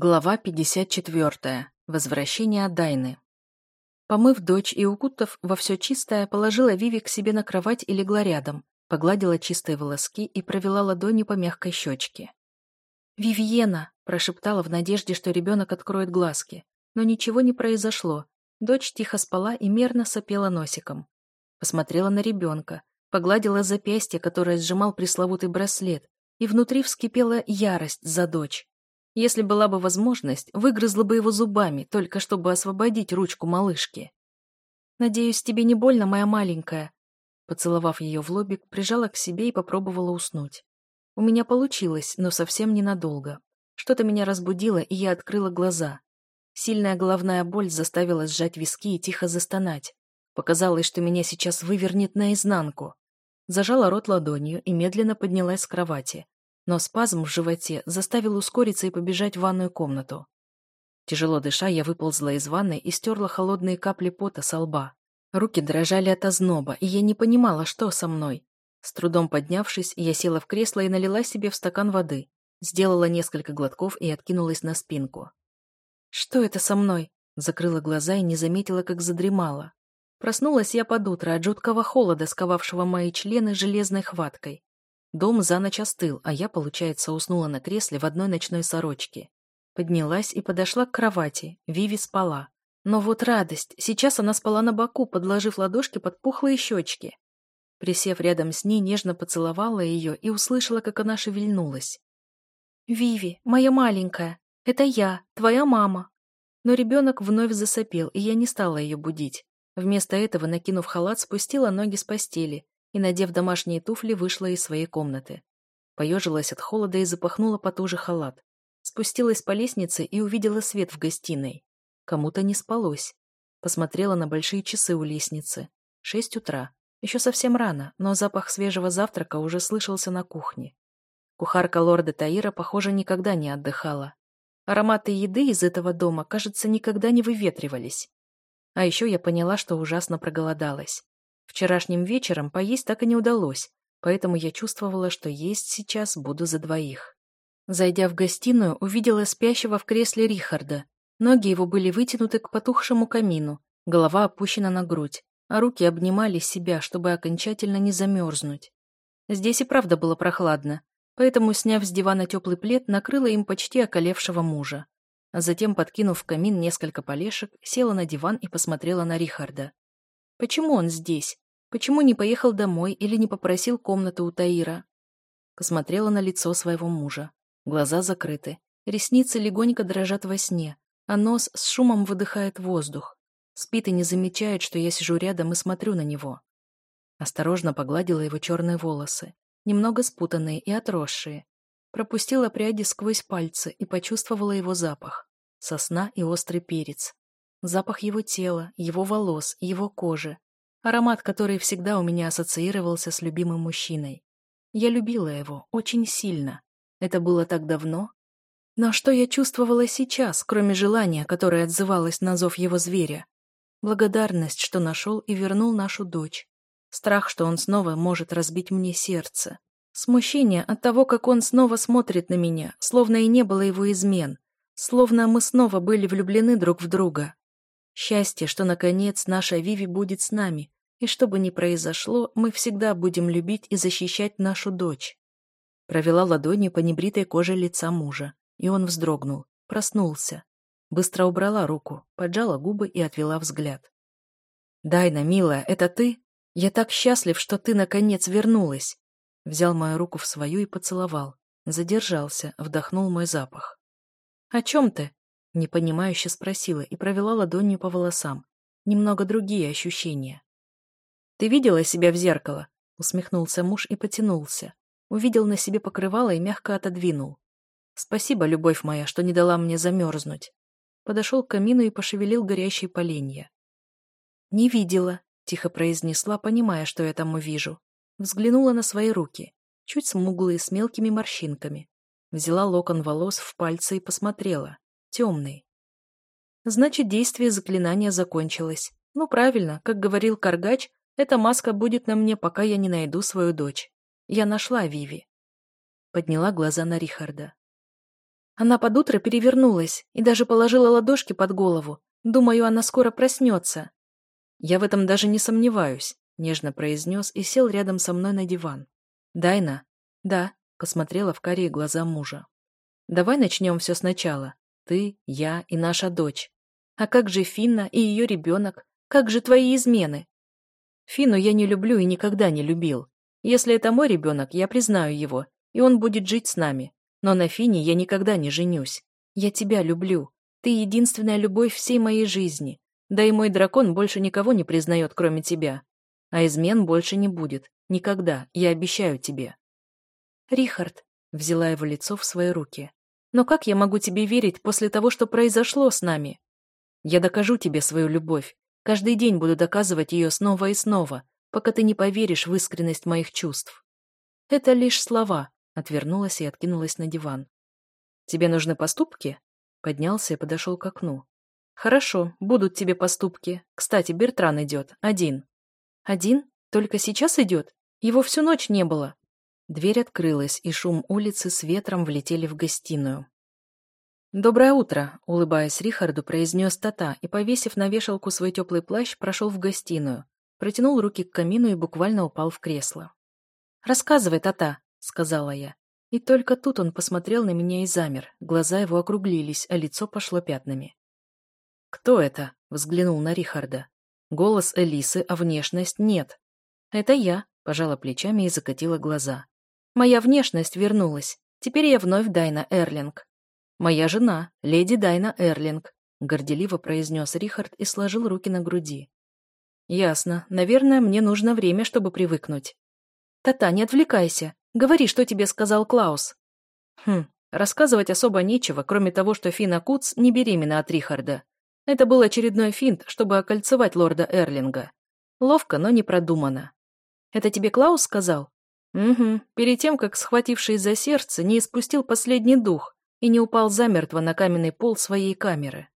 Глава 54. Возвращение Дайны. Помыв дочь и укутав во все чистое, положила Виви к себе на кровать и легла рядом, погладила чистые волоски и провела ладонью по мягкой щечке. «Вивьена!» – прошептала в надежде, что ребенок откроет глазки. Но ничего не произошло. Дочь тихо спала и мерно сопела носиком. Посмотрела на ребенка, погладила запястье, которое сжимал пресловутый браслет, и внутри вскипела ярость за дочь. Если была бы возможность, выгрызла бы его зубами, только чтобы освободить ручку малышки. «Надеюсь, тебе не больно, моя маленькая?» Поцеловав ее в лобик, прижала к себе и попробовала уснуть. У меня получилось, но совсем ненадолго. Что-то меня разбудило, и я открыла глаза. Сильная головная боль заставила сжать виски и тихо застонать. Показалось, что меня сейчас вывернет наизнанку. Зажала рот ладонью и медленно поднялась с кровати но спазм в животе заставил ускориться и побежать в ванную комнату. Тяжело дыша, я выползла из ванной и стерла холодные капли пота со лба. Руки дрожали от озноба, и я не понимала, что со мной. С трудом поднявшись, я села в кресло и налила себе в стакан воды, сделала несколько глотков и откинулась на спинку. «Что это со мной?» Закрыла глаза и не заметила, как задремала. Проснулась я под утро от жуткого холода, сковавшего мои члены железной хваткой. Дом за ночь остыл, а я, получается, уснула на кресле в одной ночной сорочке. Поднялась и подошла к кровати. Виви спала. Но вот радость. Сейчас она спала на боку, подложив ладошки под пухлые щечки. Присев рядом с ней, нежно поцеловала ее и услышала, как она шевельнулась. «Виви, моя маленькая, это я, твоя мама». Но ребенок вновь засопел, и я не стала ее будить. Вместо этого, накинув халат, спустила ноги с постели и, надев домашние туфли, вышла из своей комнаты. Поежилась от холода и запахнула потуже халат. Спустилась по лестнице и увидела свет в гостиной. Кому-то не спалось. Посмотрела на большие часы у лестницы. Шесть утра. Еще совсем рано, но запах свежего завтрака уже слышался на кухне. Кухарка лорда Таира, похоже, никогда не отдыхала. Ароматы еды из этого дома, кажется, никогда не выветривались. А еще я поняла, что ужасно проголодалась. Вчерашним вечером поесть так и не удалось, поэтому я чувствовала, что есть сейчас буду за двоих. Зайдя в гостиную, увидела спящего в кресле Рихарда. Ноги его были вытянуты к потухшему камину, голова опущена на грудь, а руки обнимали себя, чтобы окончательно не замерзнуть. Здесь и правда было прохладно, поэтому, сняв с дивана теплый плед, накрыла им почти околевшего мужа. А затем, подкинув в камин несколько полешек, села на диван и посмотрела на Рихарда. Почему он здесь? Почему не поехал домой или не попросил комнату у Таира? Посмотрела на лицо своего мужа. Глаза закрыты, ресницы легонько дрожат во сне, а нос с шумом выдыхает воздух. Спит и не замечает, что я сижу рядом и смотрю на него. Осторожно погладила его черные волосы, немного спутанные и отросшие. Пропустила пряди сквозь пальцы и почувствовала его запах. Сосна и острый перец. Запах его тела, его волос, его кожи. Аромат, который всегда у меня ассоциировался с любимым мужчиной. Я любила его очень сильно. Это было так давно. Но что я чувствовала сейчас, кроме желания, которое отзывалось на зов его зверя? Благодарность, что нашел и вернул нашу дочь. Страх, что он снова может разбить мне сердце. Смущение от того, как он снова смотрит на меня, словно и не было его измен, словно мы снова были влюблены друг в друга. Счастье, что, наконец, наша Виви будет с нами, и что бы ни произошло, мы всегда будем любить и защищать нашу дочь. Провела ладонью по небритой коже лица мужа, и он вздрогнул, проснулся. Быстро убрала руку, поджала губы и отвела взгляд. «Дайна, милая, это ты? Я так счастлив, что ты, наконец, вернулась!» Взял мою руку в свою и поцеловал. Задержался, вдохнул мой запах. «О чем ты?» Непонимающе спросила и провела ладонью по волосам. Немного другие ощущения. «Ты видела себя в зеркало?» Усмехнулся муж и потянулся. Увидел на себе покрывало и мягко отодвинул. «Спасибо, любовь моя, что не дала мне замерзнуть». Подошел к камину и пошевелил горящие поленья. «Не видела», — тихо произнесла, понимая, что я там увижу. Взглянула на свои руки, чуть смуглые, с мелкими морщинками. Взяла локон волос в пальцы и посмотрела темный. Значит, действие заклинания закончилось. Ну, правильно, как говорил Каргач, эта маска будет на мне, пока я не найду свою дочь. Я нашла Виви. Подняла глаза на Рихарда. Она под утро перевернулась и даже положила ладошки под голову. Думаю, она скоро проснется. Я в этом даже не сомневаюсь, нежно произнес и сел рядом со мной на диван. Дайна? Да, посмотрела в карие глаза мужа. Давай начнем все сначала. Ты, я и наша дочь. А как же Финна и ее ребенок? Как же твои измены? Фину я не люблю и никогда не любил. Если это мой ребенок, я признаю его, и он будет жить с нами. Но на Фине я никогда не женюсь. Я тебя люблю. Ты единственная любовь всей моей жизни. Да и мой дракон больше никого не признает, кроме тебя. А измен больше не будет. Никогда. Я обещаю тебе. Рихард, взяла его лицо в свои руки. Но как я могу тебе верить после того, что произошло с нами? Я докажу тебе свою любовь. Каждый день буду доказывать ее снова и снова, пока ты не поверишь в искренность моих чувств. Это лишь слова, отвернулась и откинулась на диван. Тебе нужны поступки? Поднялся и подошел к окну. Хорошо, будут тебе поступки. Кстати, Бертран идет, один. Один? Только сейчас идет? Его всю ночь не было. Дверь открылась, и шум улицы с ветром влетели в гостиную. «Доброе утро», — улыбаясь Рихарду, произнес Тата и, повесив на вешалку свой теплый плащ, прошел в гостиную, протянул руки к камину и буквально упал в кресло. «Рассказывай, Тата», — сказала я. И только тут он посмотрел на меня и замер, глаза его округлились, а лицо пошло пятнами. «Кто это?» — взглянул на Рихарда. Голос Элисы, а внешность нет. «Это я», — пожала плечами и закатила глаза. «Моя внешность вернулась. Теперь я вновь Дайна Эрлинг». «Моя жена, леди Дайна Эрлинг», — горделиво произнес Рихард и сложил руки на груди. «Ясно. Наверное, мне нужно время, чтобы привыкнуть». «Тата, не отвлекайся. Говори, что тебе сказал Клаус». «Хм, рассказывать особо нечего, кроме того, что Фина Куц не беременна от Рихарда. Это был очередной финт, чтобы окольцевать лорда Эрлинга. Ловко, но не продумано. «Это тебе Клаус сказал?» «Угу, перед тем, как, схватившись за сердце, не испустил последний дух, и не упал замертво на каменный пол своей камеры.